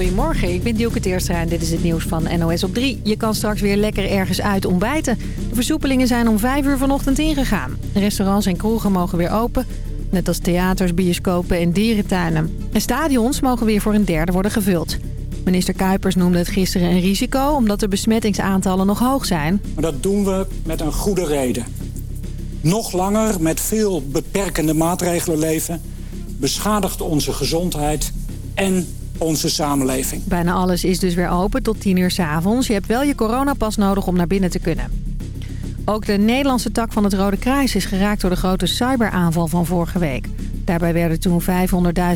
Goedemorgen, ik ben Dielke Teerstra en dit is het nieuws van NOS op 3. Je kan straks weer lekker ergens uit ontbijten. De versoepelingen zijn om 5 uur vanochtend ingegaan. Restaurants en kroegen mogen weer open. Net als theaters, bioscopen en dierentuinen. En stadions mogen weer voor een derde worden gevuld. Minister Kuipers noemde het gisteren een risico... omdat de besmettingsaantallen nog hoog zijn. Maar dat doen we met een goede reden. Nog langer met veel beperkende maatregelen leven... beschadigt onze gezondheid en onze samenleving. Bijna alles is dus weer open tot 10 uur s avonds. Je hebt wel je coronapas nodig om naar binnen te kunnen. Ook de Nederlandse tak van het Rode Kruis is geraakt door de grote cyberaanval van vorige week. Daarbij werden toen 500.000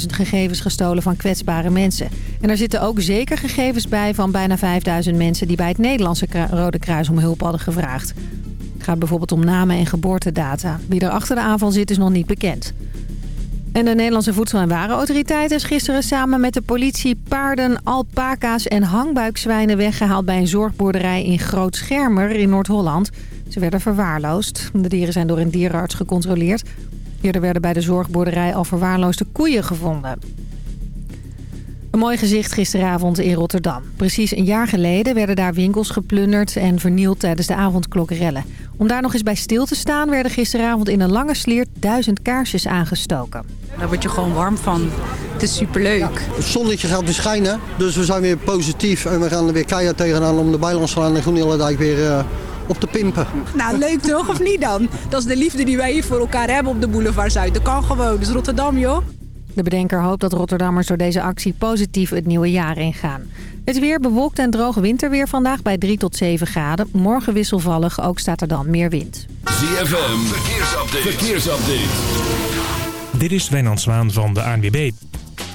gegevens gestolen van kwetsbare mensen. En er zitten ook zeker gegevens bij van bijna 5.000 mensen... die bij het Nederlandse Rode Kruis om hulp hadden gevraagd. Het gaat bijvoorbeeld om namen en geboortedata. Wie er achter de aanval zit is nog niet bekend. En de Nederlandse Voedsel- en Warenautoriteit is gisteren samen met de politie paarden, alpaca's en hangbuikzwijnen weggehaald bij een zorgboerderij in Groot Schermer in Noord-Holland. Ze werden verwaarloosd. De dieren zijn door een dierenarts gecontroleerd. Eerder werden bij de zorgboerderij al verwaarloosde koeien gevonden. Een mooi gezicht gisteravond in Rotterdam. Precies een jaar geleden werden daar winkels geplunderd en vernield tijdens de avondklokrellen. Om daar nog eens bij stil te staan werden gisteravond in een lange sliert duizend kaarsjes aangestoken. Daar word je gewoon warm van. Het is superleuk. Het zonnetje gaat weer schijnen, dus we zijn weer positief en we gaan er weer keihard tegenaan om de Bijlandslaan en Groenillendijk weer uh, op te pimpen. Nou, leuk toch, of niet dan? Dat is de liefde die wij hier voor elkaar hebben op de boulevard Zuid. Dat kan gewoon, dus Rotterdam joh. De bedenker hoopt dat Rotterdammers door deze actie positief het nieuwe jaar ingaan. Het weer bewolkt en droog winterweer vandaag bij 3 tot 7 graden. Morgen wisselvallig, ook staat er dan meer wind. ZFM, verkeersupdate. verkeersupdate. Dit is Wijnand Zwaan van de ANWB.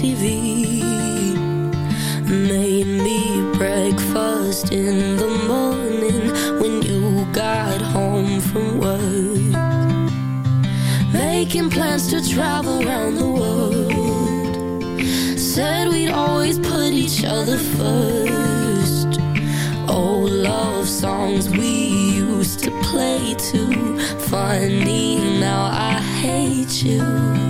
TV. Made me breakfast in the morning when you got home from work. Making plans to travel around the world. Said we'd always put each other first. Old love songs we used to play too. Funny, now I hate you.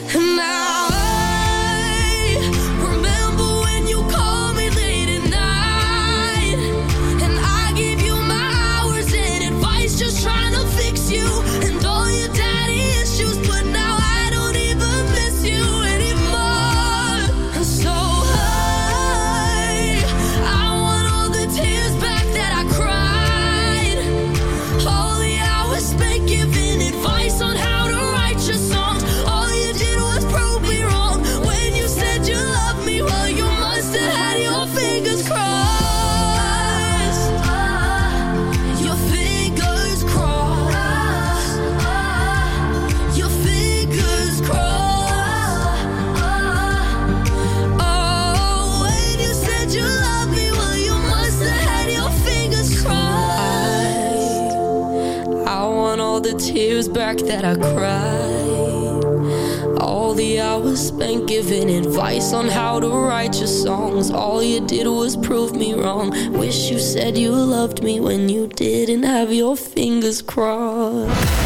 Spent giving advice on how to write your songs. All you did was prove me wrong. Wish you said you loved me when you didn't have your fingers crossed.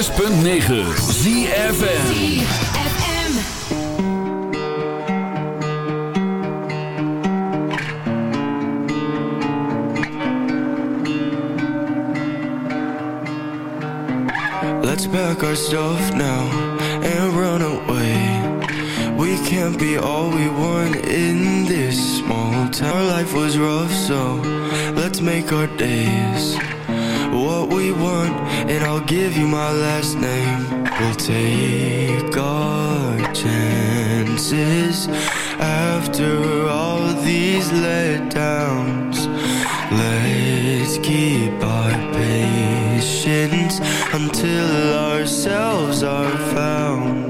106.9 ZFM Let's pack our stuff now and run away. We can't be all we want in this small town. Our life was rough, so let's make our days what we want, and I'll give you my last name. We'll take our chances after all these letdowns. Let's keep our patience until ourselves are found.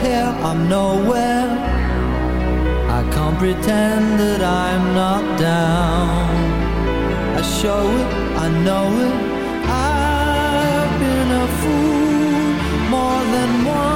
Here, I'm nowhere. I can't pretend that I'm not down. I show it, I know it. I've been a fool more than once,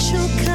special kind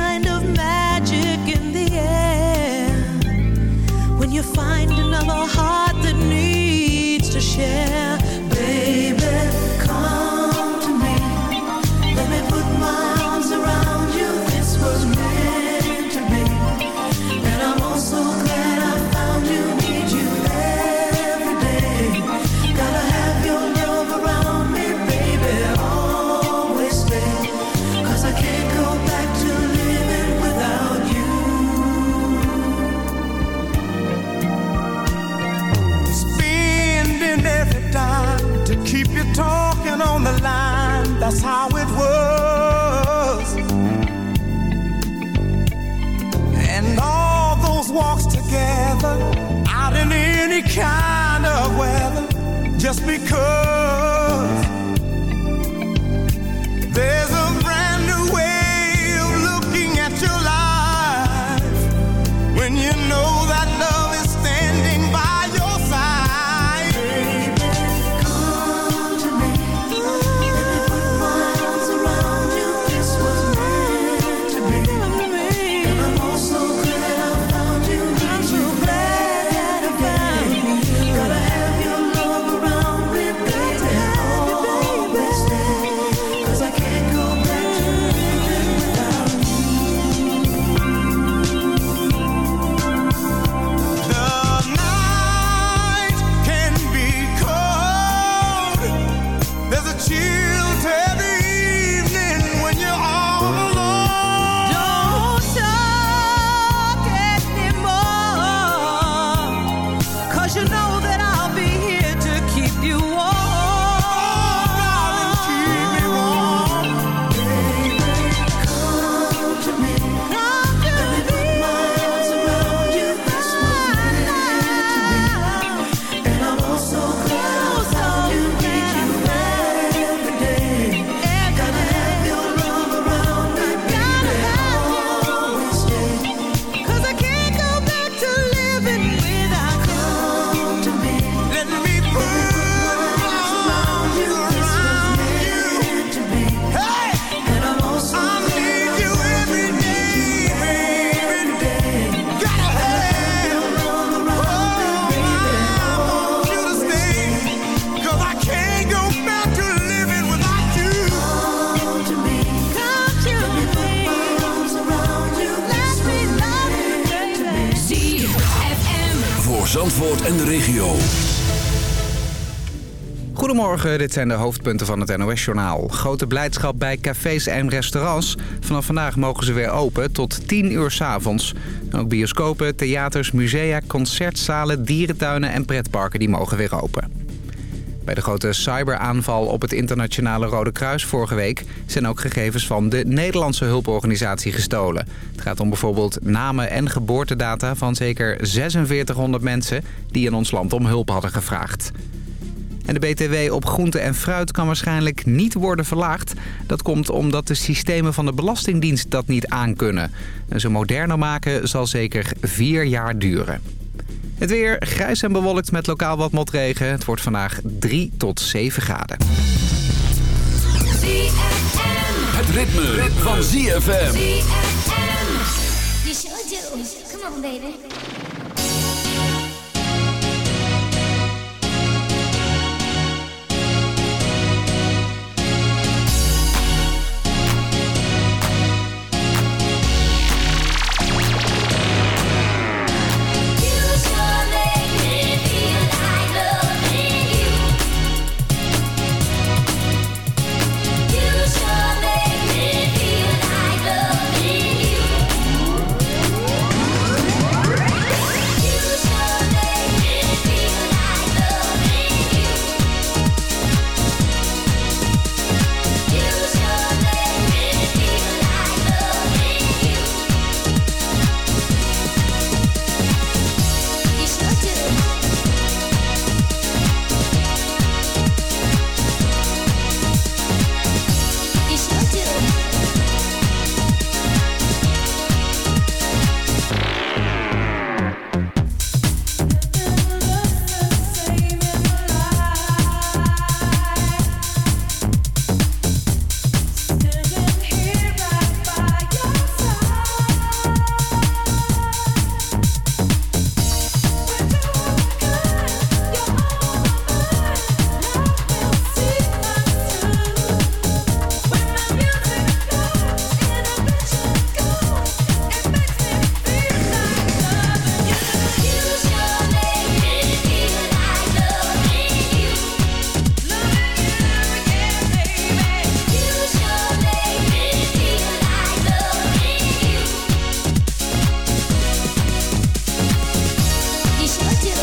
just because. Dit zijn de hoofdpunten van het NOS-journaal. Grote blijdschap bij cafés en restaurants. Vanaf vandaag mogen ze weer open tot 10 uur s avonds. Ook bioscopen, theaters, musea, concertzalen, dierentuinen en pretparken die mogen weer open. Bij de grote cyberaanval op het internationale Rode Kruis vorige week... zijn ook gegevens van de Nederlandse hulporganisatie gestolen. Het gaat om bijvoorbeeld namen en geboortedata van zeker 4600 mensen... die in ons land om hulp hadden gevraagd. En de BTW op groente en fruit kan waarschijnlijk niet worden verlaagd. Dat komt omdat de systemen van de Belastingdienst dat niet aankunnen. En ze moderner maken zal zeker vier jaar duren. Het weer grijs en bewolkt met lokaal wat motregen. Het wordt vandaag 3 tot 7 graden. Het ritme, van ZFM. You do. Come on, baby.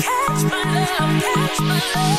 catch my love catch my love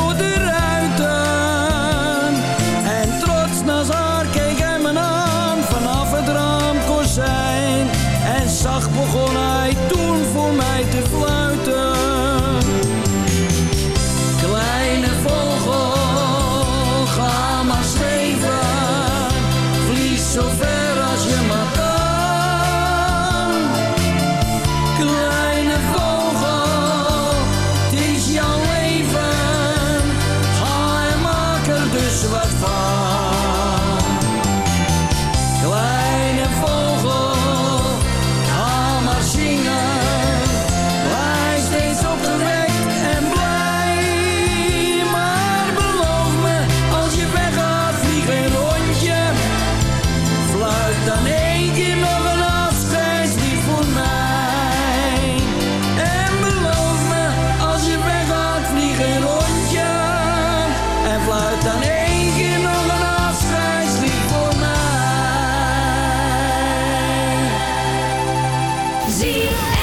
ZFM.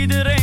Kıydır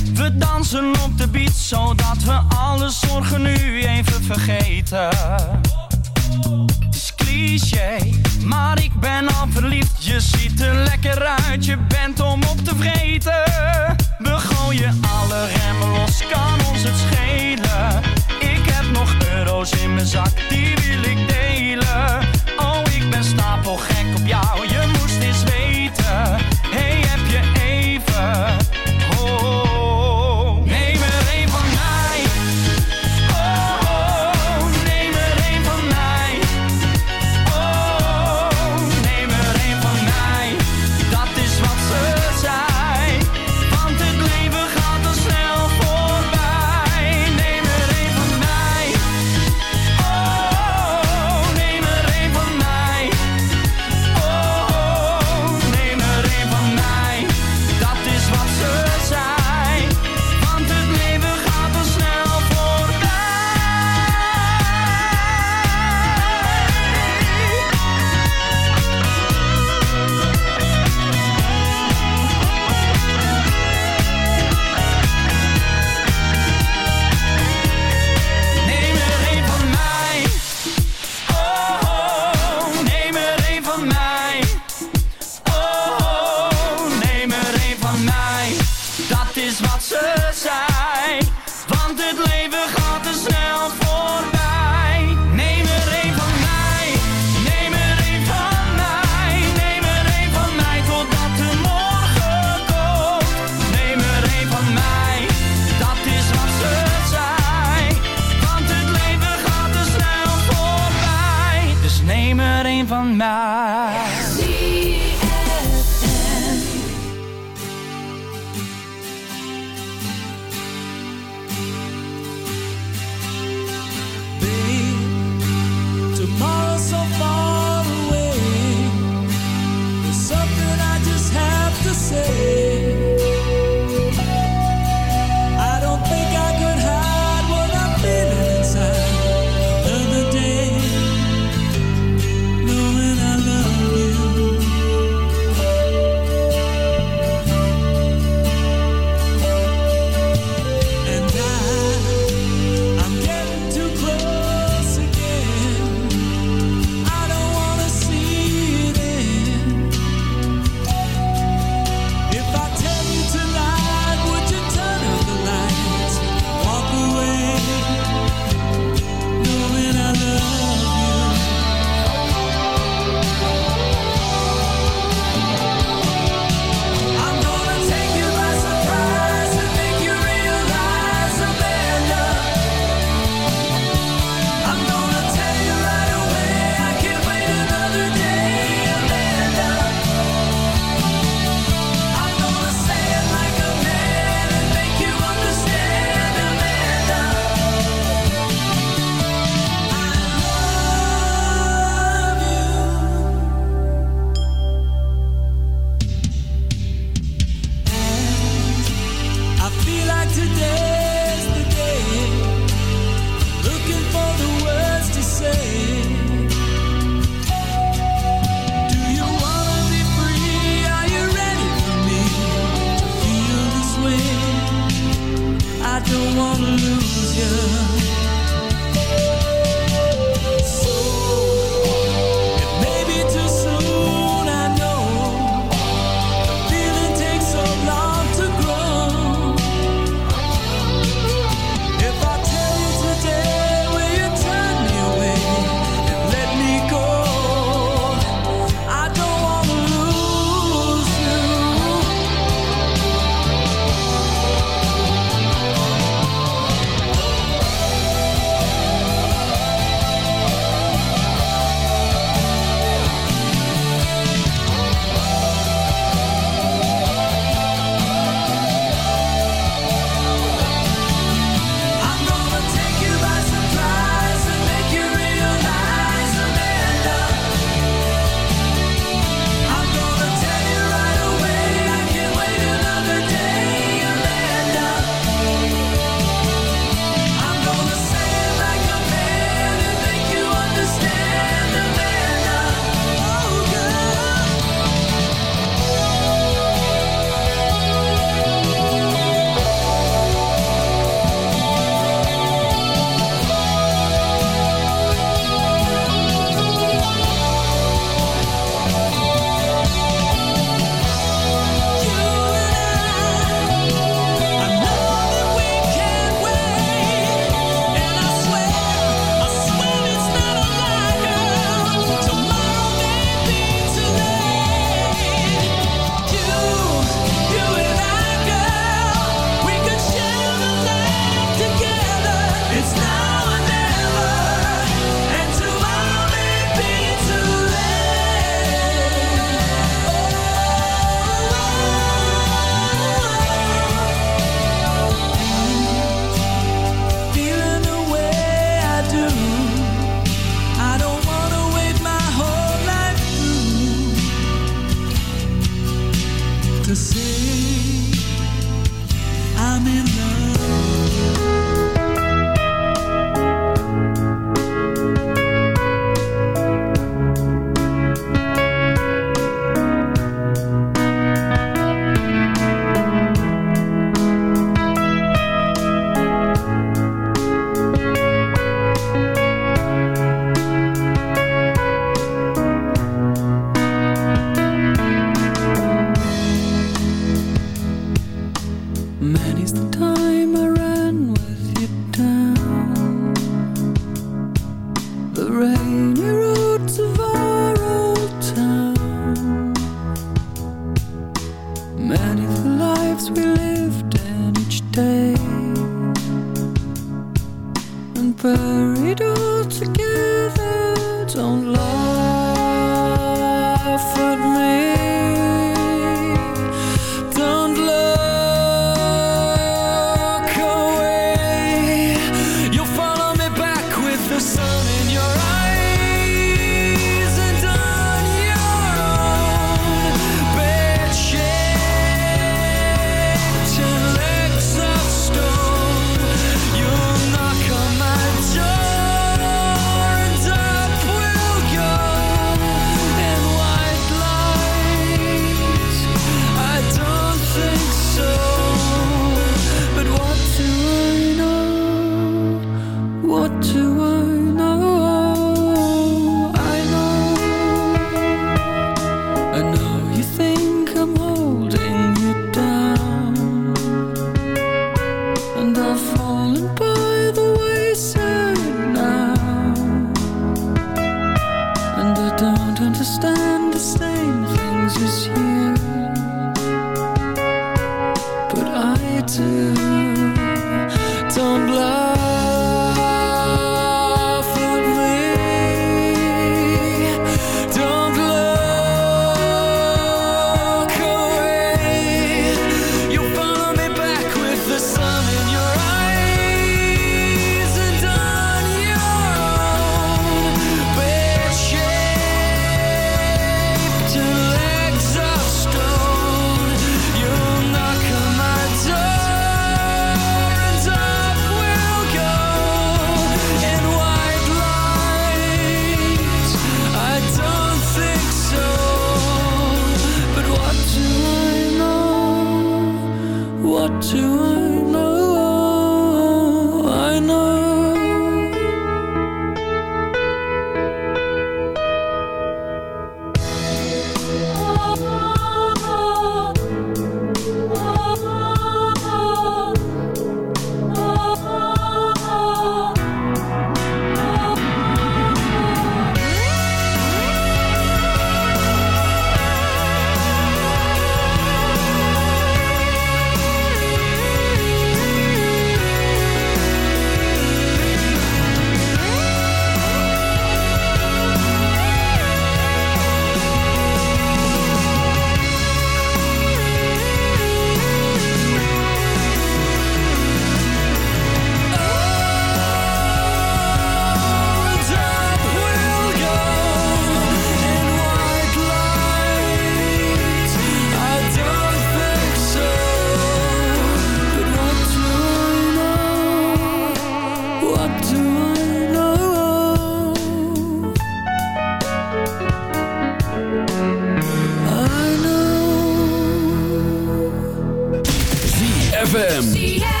ZFM.